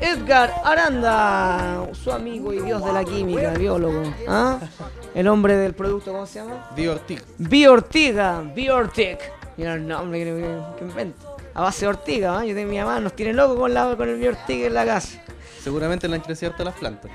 Edgar Aranda, su amigo y dios de la química, biólogo. ¿ah? El hombre del producto, ¿cómo se llama? Biortic. Biortiga, Biortic. Mira el nombre que, que, inventa. A base de ortiga, ¿ah? yo tengo mi mamá, nos tiene loco con, la, con el Biortiga en la casa. Seguramente le han crecido harto las plantas.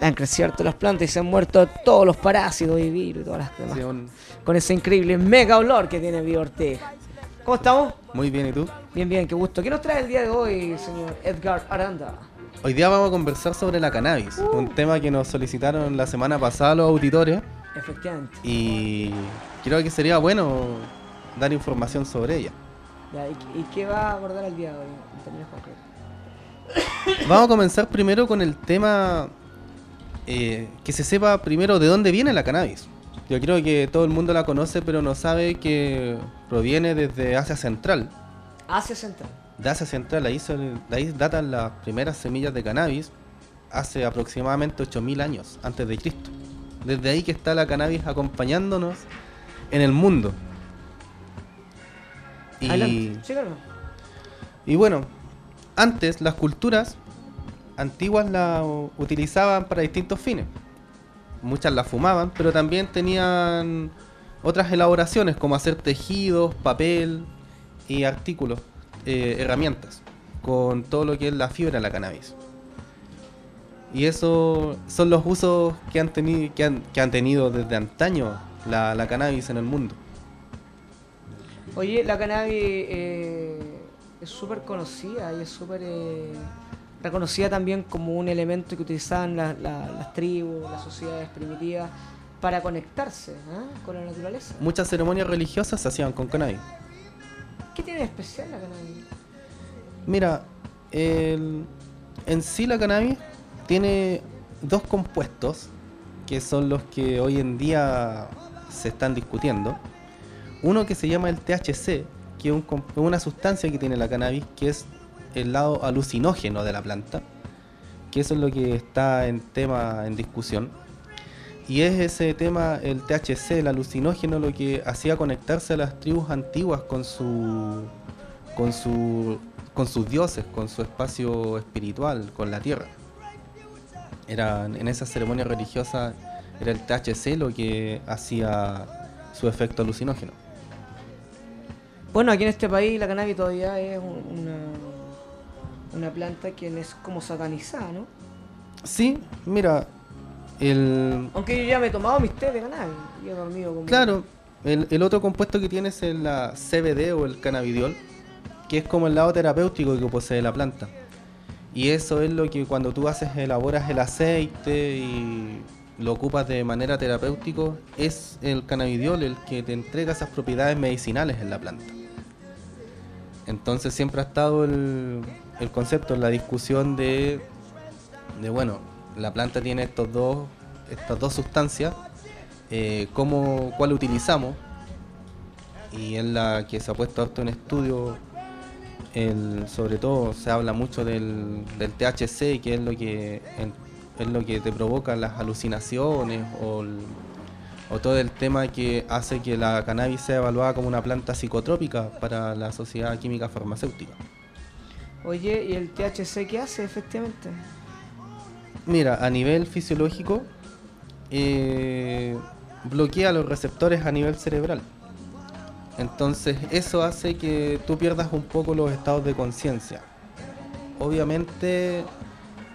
Han crecido harto las plantas y se han muerto todos los parásitos y virus y todas las demás. Sí, un- Con ese increíble mega olor que tiene Biortiga. ¿Cómo estamos? Muy bien, ¿y tú? Bien, bien, qué gusto. ¿Qué nos trae el día de hoy, señor Edgar Aranda? Hoy día vamos a conversar sobre la cannabis, un tema que nos solicitaron la semana pasada los auditores Efectivamente. y creo que sería bueno dar información sobre ella. Ya, ¿y, y qué va a abordar el día de hoy en términos concretos? Vamos a comenzar primero con el tema eh, que se sepa primero de dónde viene la cannabis. Yo creo que todo el mundo la conoce, pero no sabe que proviene desde Asia Central. Asia Central. De Asia Central, ahí, son- de ahí datan las primeras semillas de cannabis hace aproximadamente 8000 años antes de Cristo. Desde ahí que está la cannabis acompañándonos en el mundo. Y, Adelante. Sí, claro. y bueno, antes las culturas antiguas la utilizaban para distintos fines. Muchas la fumaban, pero también tenían otras elaboraciones como hacer tejidos, papel y artículos, eh, herramientas, con todo lo que es la fibra de la cannabis. Y eso son los usos que han, tenido que han, que han tenido desde antaño la, la cannabis en el mundo. Oye, la cannabis eh, es súper conocida y es súper eh, reconocida también como un elemento que utilizaban la- la- las tribus, las sociedades primitivas para conectarse ¿ah? con la naturaleza. Muchas ceremonias religiosas se hacían con cannabis. ¿Qué tiene de especial la cannabis? Mira, el- en sí la cannabis tiene dos compuestos que son los que hoy en día se están discutiendo. Uno que se llama el THC, que es un una sustancia que tiene la cannabis, que es el lado alucinógeno de la planta, que eso es lo que está en tema en discusión. Y es ese tema, el THC, el alucinógeno, lo que hacía conectarse a las tribus antiguas con su con su con sus dioses, con su espacio espiritual, con la tierra. Era en esa ceremonia religiosa era el THC lo que hacía su efecto alucinógeno. Bueno, aquí en este país la cannabis todavía es un- una, una planta que es como satanizada, ¿no? Sí, mira, el Aunque yo ya me he tomado mis té de cannabis y he dormido como... Claro, el, el otro compuesto que tiene es la CBD o el cannabidiol, que es como el lado terapéutico que posee la planta. Y eso es lo que cuando tú haces, elaboras el aceite y lo ocupas de manera terapéutica, es el cannabidiol el que te entrega esas propiedades medicinales en la planta. Entonces siempre ha estado el, el concepto, la discusión de, de, bueno, la planta tiene estos dos, estas dos sustancias, eh, cómo, cuál utilizamos y es la que se ha puesto harto en estudio sobre todo se habla mucho del, THC que es lo que en- es lo que te provoca las alucinaciones o todo el tema que hace que la cannabis sea evaluada como una planta psicotrópica para la sociedad química farmacéutica. Oye, ¿y el THC qué hace efectivamente? Mira, a nivel fisiológico eh, bloquea los receptores a nivel cerebral. Entonces eso hace que tú pierdas un poco los estados de conciencia. Obviamente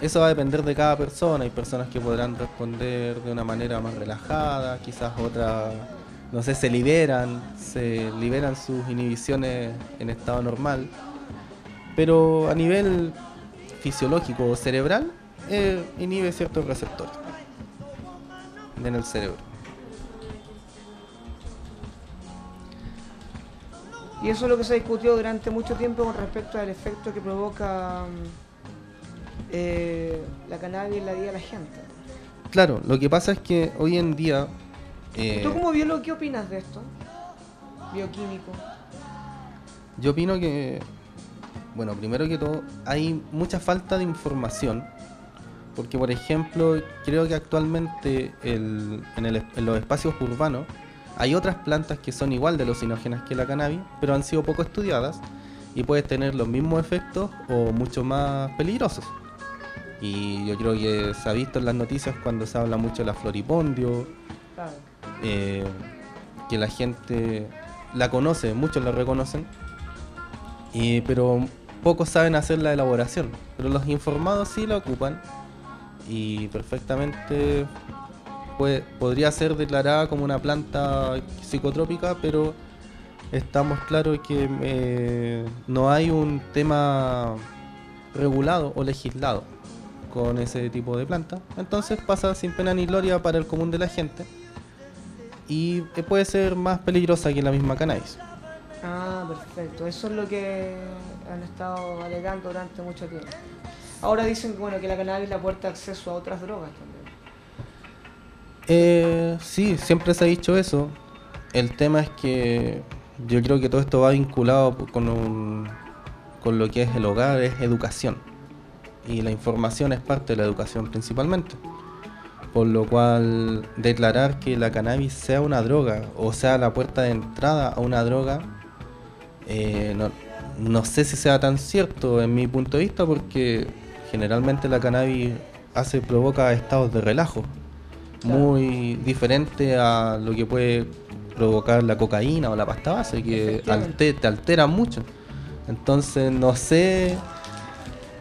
eso va a depender de cada persona. Hay personas que podrán responder de una manera más relajada, quizás otras, no sé, se liberan, se liberan sus inhibiciones en estado normal. Pero a nivel fisiológico o cerebral, eh, inhibe ciertos receptores en el cerebro. Y eso es lo que se discutió durante mucho tiempo con respecto al efecto que provoca mm, eh, la cannabis en la vida de la gente. Claro, lo que pasa es que hoy en día... eh, ¿Tú como biólogo qué opinas de esto? Bioquímico. Yo opino que, bueno, primero que todo, hay mucha falta de información. Porque, por ejemplo, creo que actualmente el- en, el- en los espacios urbanos hay otras plantas que son igual de alucinógenas que la cannabis, pero han sido poco estudiadas. y puedes tener los mismos efectos o mucho más peligrosos. Y yo creo que se ha visto en las noticias cuando se habla mucho de la floripondio, Claro. eh, que la gente la conoce, muchos la reconocen, y, pero pocos saben hacer la elaboración. Pero los informados sí la ocupan y perfectamente puede- podría ser declarada como una planta psicotrópica, pero estamos claros que eh, no hay un tema regulado o legislado con ese tipo de planta. Entonces pasa sin pena ni gloria para el común de la gente y eh, puede ser más peligrosa que la misma cannabis. Perfecto. Eso es lo que han estado alegando durante mucho tiempo. Ahora dicen bueno, que la cannabis es la puerta de acceso a otras drogas también. Eh, sí, siempre se ha dicho eso. El tema es que yo creo que todo esto va vinculado con, un- con lo que es el hogar, es educación. Y la información es parte de la educación principalmente. Por lo cual declarar que la cannabis sea una droga o sea la puerta de entrada a una droga, eh, no, no sé si sea tan cierto en mi punto de vista porque generalmente la cannabis hace provoca estados de relajo Claro. muy diferente a lo que puede provocar la cocaína o la pasta base, que te altera mucho. Entonces, no sé,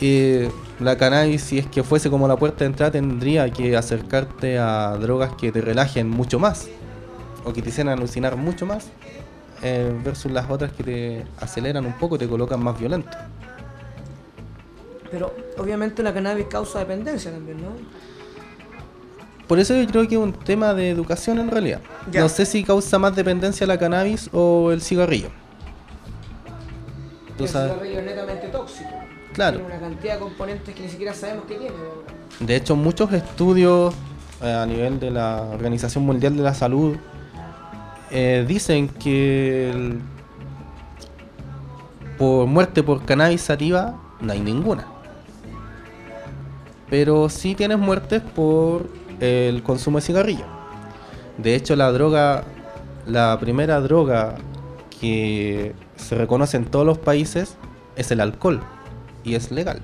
eh, la cannabis, si es que fuese como la puerta de entrada, tendría que acercarte a drogas que te relajen mucho más, o que te hicieran alucinar mucho más, eh, versus las otras que te aceleran un poco, te colocan más violento. Pero obviamente la cannabis causa dependencia también, ¿no? Por eso yo creo que es un tema de educación en realidad. Ya. No sé si causa más dependencia la cannabis o el cigarrillo. Tú el sabes. cigarrillo es netamente tóxico. Claro. Tiene una cantidad de componentes que ni siquiera sabemos que tiene. De hecho, muchos estudios eh, a nivel de la Organización Mundial de la Salud eh, dicen que por muerte por cannabis sativa no hay ninguna. Pero sí tienes muertes por el consumo de cigarrillo. De hecho, la droga, la primera droga que se reconoce en todos los países es el alcohol y es legal.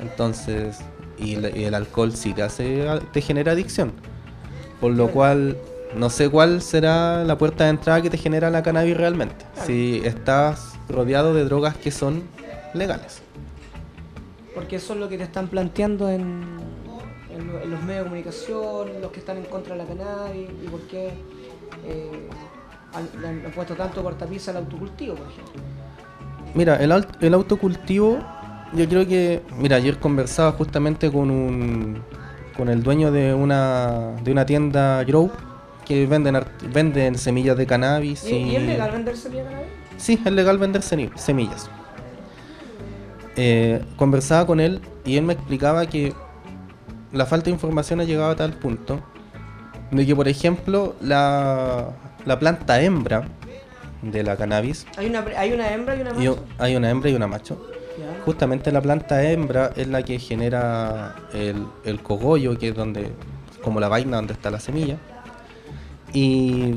Entonces, y el alcohol sí te hace, te genera adicción. Por lo cual, no sé cuál será la puerta de entrada que te genera la cannabis realmente. Si estás rodeado de drogas que son legales. Porque eso es lo que te están planteando en, en lo- en los medios de comunicación, los que están en contra de la cannabis y por qué eh, han, puesto tanto cortapisa al autocultivo, por ejemplo. Mira, el, el autocultivo, yo creo que, mira, ayer conversaba justamente con un, con el dueño de una, de una tienda Grow que venden, venden semillas de cannabis. ¿Y, y es legal vender semilla de cannabis? Sí, es legal vender semillas. Eh, conversaba con él y él me explicaba que la falta de información ha llegado a tal punto de que, por ejemplo, la, la planta hembra de la cannabis, Hay una, hay una hembra y una y- macho. hay una hembra y una macho. Justamente la planta hembra es la que genera el, el cogollo, que es donde, como la vaina donde está la semilla. Y,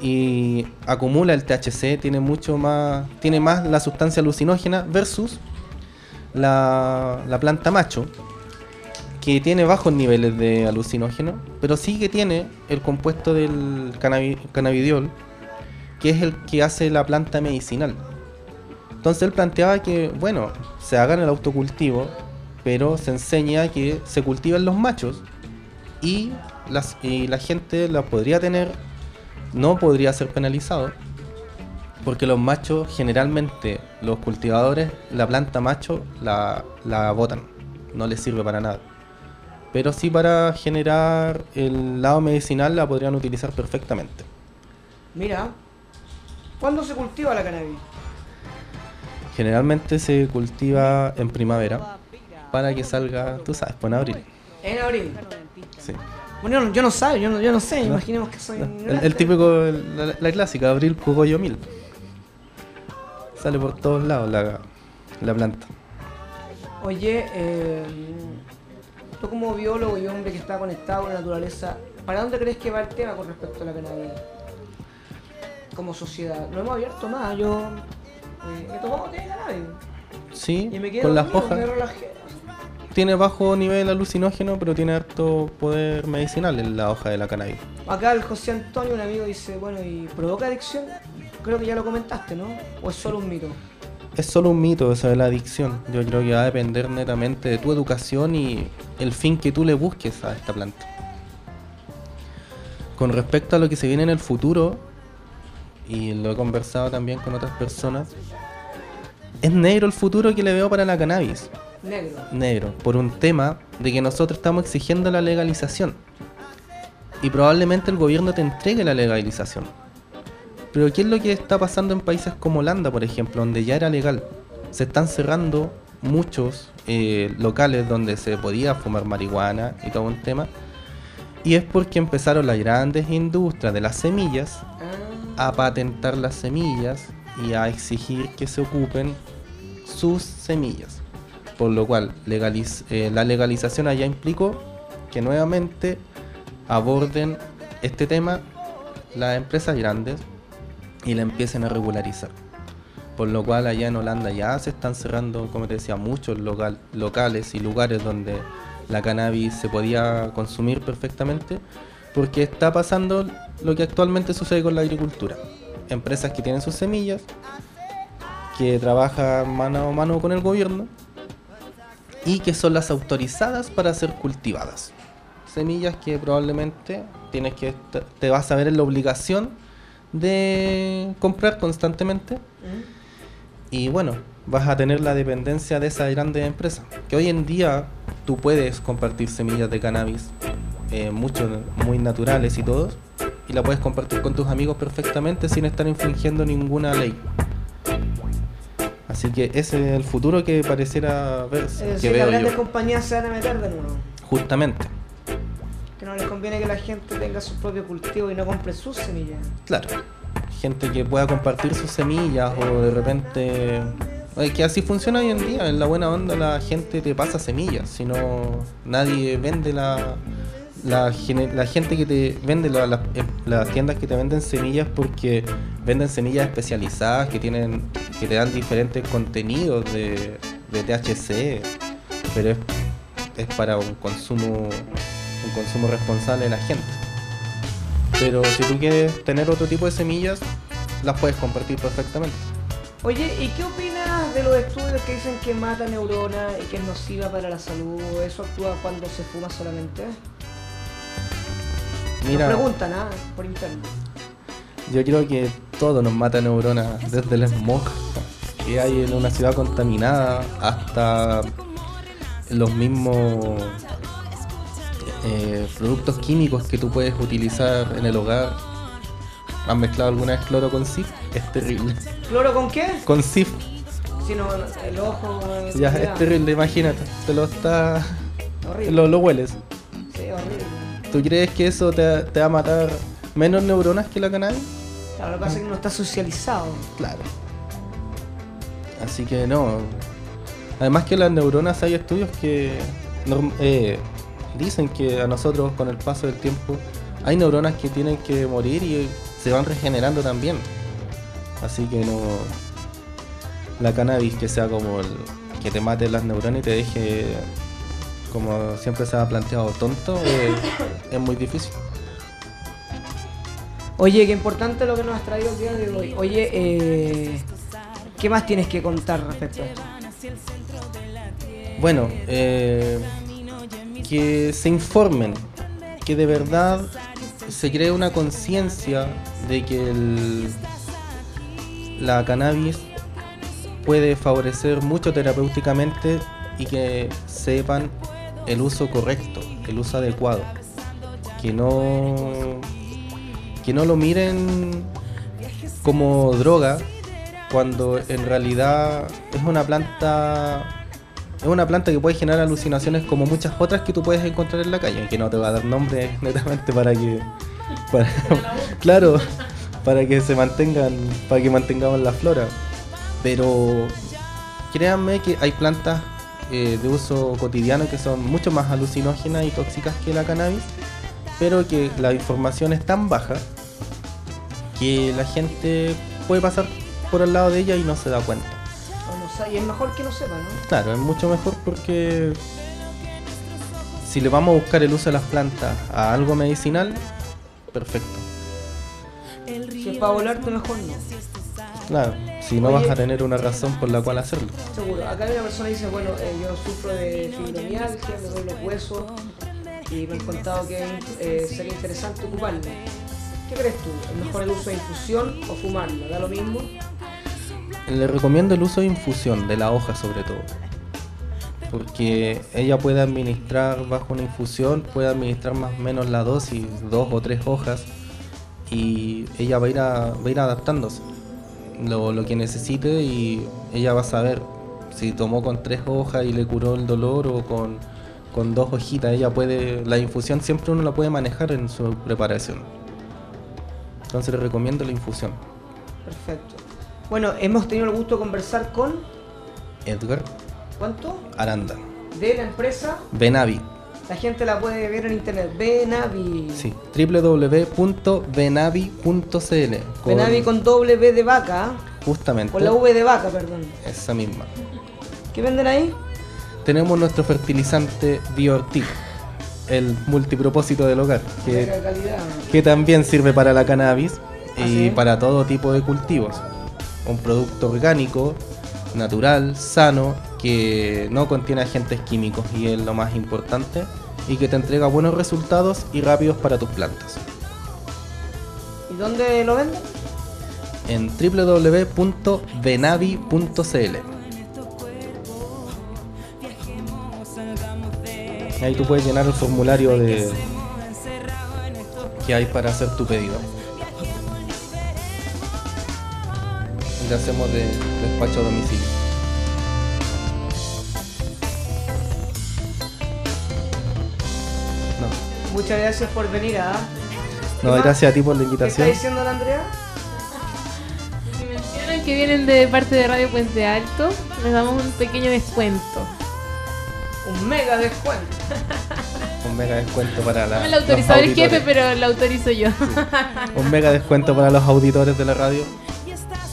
y acumula el THC, tiene mucho más, tiene más la sustancia alucinógena versus la, la planta macho, que tiene bajos niveles de alucinógeno, pero sí que tiene el compuesto del cannabi- cannabidiol, que es el que hace la planta medicinal. Entonces él planteaba que, bueno, se hagan el autocultivo, pero se enseña que se cultivan los machos y, las, y la gente la podría tener, no podría ser penalizado, porque los machos generalmente, los cultivadores, la planta macho la, la botan, no les sirve para nada. Pero sí para generar el lado medicinal la podrían utilizar perfectamente. Mira, ¿cuándo se cultiva la cannabis? Generalmente se cultiva en primavera para que salga, tú sabes, pues en abril. En abril. Sí. Bueno, yo no- yo no sé, yo no, yo no sé, No. imaginemos que soy El, el típico, la, la clásica, abril cogollo mil. Sale por todos lados la, la planta. Oye, eh, tú como biólogo y hombre que está conectado con la naturaleza, ¿para dónde crees que va el tema con respecto a la cannabis? Como sociedad. Lo hemos abierto más, yo eh, me tomó té de cannabis. Sí, Y me quedé con las hojas. me relajé. Tiene bajo nivel alucinógeno, pero tiene harto poder medicinal en la hoja de la cannabis. Acá el José Antonio, un amigo, dice, bueno, ¿y provoca adicción? Creo que ya lo comentaste, ¿no? ¿O es solo un mito? Es solo un mito eso de la adicción. Yo creo que va a depender netamente de tu educación y el fin que tú le busques a esta planta. Con respecto a lo que se viene en el futuro, y lo he conversado también con otras personas, es negro el futuro que le veo para la cannabis. Negro. Negro, por un tema de que nosotros estamos exigiendo la legalización. Y probablemente el gobierno te entregue la legalización. Pero ¿qué es lo que está pasando en países como Holanda, por ejemplo, donde ya era legal? Se están cerrando muchos eh, locales donde se podía fumar marihuana y todo un tema. Y es porque empezaron las grandes industrias de las semillas Ah, a patentar las semillas y a exigir que se ocupen sus semillas. Por lo cual eh, la legalización allá implicó que nuevamente aborden este tema las empresas grandes y la empiecen a regularizar. Por lo cual allá en Holanda ya se están cerrando, como te decía, muchos local- locales y lugares donde la cannabis se podía consumir perfectamente, porque está pasando lo que actualmente sucede con la agricultura. Empresas que tienen sus semillas, que trabajan mano a mano con el gobierno y que son las autorizadas para ser cultivadas. Semillas que probablemente tienes que te vas a ver en la obligación de comprar constantemente ¿Mm? y bueno, vas a tener la dependencia de esas grandes empresas. Que hoy en día tú puedes compartir semillas de cannabis, eh, muchos muy naturales y todos, y la puedes compartir con tus amigos perfectamente sin estar infringiendo ninguna ley. Así que ese es el futuro que pareciera ver, Es que decir, las veo grandes yo. compañías se van a meter de nuevo. Justamente, Que no les conviene que la gente tenga sus propios cultivos y no compre sus semillas. claro. Gente que pueda compartir sus semillas o de repente... eh, Que así funciona hoy en día, en la buena onda la gente te pasa semillas, si no nadie vende la... La, gente que te vende, eh, las tiendas que te venden semillas porque venden semillas especializadas que tienen que te dan diferentes contenidos de, THC, pero es, es para un consumo un consumo responsable de la gente. Pero si tú quieres tener otro tipo de semillas, las puedes compartir perfectamente. Oye, ¿y qué opinas de los estudios que dicen que mata neuronas y que es nociva para la salud? ¿Eso actúa cuando se fuma solamente? Mira, Nos preguntan, ¿ah? Por interno. yo creo que todo nos mata neuronas, desde el smog que hay en una ciudad contaminada hasta los mismos eh, productos químicos que tú puedes utilizar en el hogar. ¿Has mezclado alguna vez cloro con SIF? Es terrible. ¿Cloro con qué? Con SIF, Si no, el ojo. eh, ya ya. es terrible, imagínate. Te lo está. Horrible. Lo, lo hueles. ¿Tú crees que eso te, te va a matar menos neuronas que la cannabis? Claro, lo que pasa es que no está socializado. Claro. Así que no. Además que las neuronas hay estudios que eh, dicen que a nosotros con el paso del tiempo hay neuronas que tienen que morir y se van regenerando también. Así que no. La cannabis que sea como el que te mate las neuronas y te deje como siempre se ha planteado tonto eh, es muy difícil. Oye, qué importante lo que nos has traído el día de hoy. Oye, eh, ¿qué más tienes que contar respecto a esto? Bueno, eh, que se informen, que de verdad se cree una conciencia de que el- la cannabis puede favorecer mucho terapéuticamente y que sepan el uso correcto, el uso adecuado. Que no, que no lo miren como droga cuando en realidad es una planta es una planta que puede generar alucinaciones como muchas otras que tú puedes encontrar en la calle, que no te va a dar nombre netamente para que para- claro, para que se mantengan, para que mantengamos la flora. Pero créanme que hay plantas eh, de uso cotidiano que son mucho más alucinógenas y tóxicas que la cannabis, pero que la información es tan baja que la gente puede pasar por al lado de ella y no se da cuenta. O no sa- y es mejor que no sepa, ¿no? Claro, es mucho mejor porque si le vamos a buscar el uso de las plantas a algo medicinal, perfecto. Si es para volarte, mejor no. Claro, si no Oye. vas a tener una razón por la cual hacerlo. Seguro. Acá hay una persona que dice, bueno, eh, yo sufro de fibromialgia, me duelen los huesos y me han contado que eh, sería interesante ocuparlo. ¿Qué crees tú? ¿Es mejor el uso de infusión o fumarlo? ¿Da lo mismo? Le recomiendo el uso de infusión, de la hoja sobre todo. Porque ella puede administrar bajo una infusión, puede administrar más o menos la dosis, dos o tres hojas, y ella va a ir, a, va a ir adaptándose lo, lo que necesite y ella va a saber si tomó con tres hojas y le curó el dolor o con, con dos hojitas. Ella puede, la infusión siempre uno la puede manejar en su preparación. Entonces le recomiendo la infusión. Perfecto. Bueno, hemos tenido el gusto de conversar con... Edgar ¿Cuánto? Aranda. De la empresa. Benavi. La gente la puede ver en internet. Benavi. Sí, www.benavi.cl. con- Benavi con doble B de vaca. Justamente. Con la V de vaca, perdón. Esa misma. ¿Qué venden ahí? Tenemos nuestro fertilizante bioactivo, el multipropósito del hogar, que, que también sirve para la cannabis ¿Ah, y sí? para todo tipo de cultivos. Un producto orgánico, natural, sano, que no contiene agentes químicos y es lo más importante, y que te entrega buenos resultados y rápidos para tus plantas. ¿Y dónde lo venden? en www.benavi.cl. Ahí tú puedes llenar el formulario de que hay para hacer tu pedido. Y le hacemos de despacho a domicilio. Muchas gracias por venir a. no, más? gracias a ti por la ¿Qué está invitación. diciendo la Andrea? Si mencionan que vienen de parte de Radio Puente Alto, les damos un pequeño descuento. Un mega descuento. Un mega descuento para la, No me lo autorizó el jefe, pero lo autorizo yo. Un mega descuento para los auditores de la radio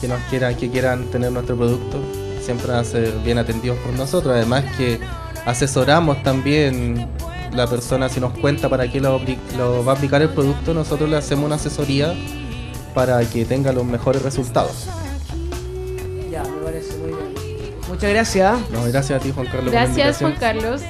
que nos quieran, que quieran tener nuestro producto. Siempre van a ser bien atendidos por nosotros. Además que asesoramos también la persona si nos cuenta para qué lo, lo va a aplicar el producto, nosotros le hacemos una asesoría para que tenga los mejores resultados. Ya, me parece muy bien. Muchas gracias. No, gracias a ti Juan Carlos. por la Gracias. Juan Carlos.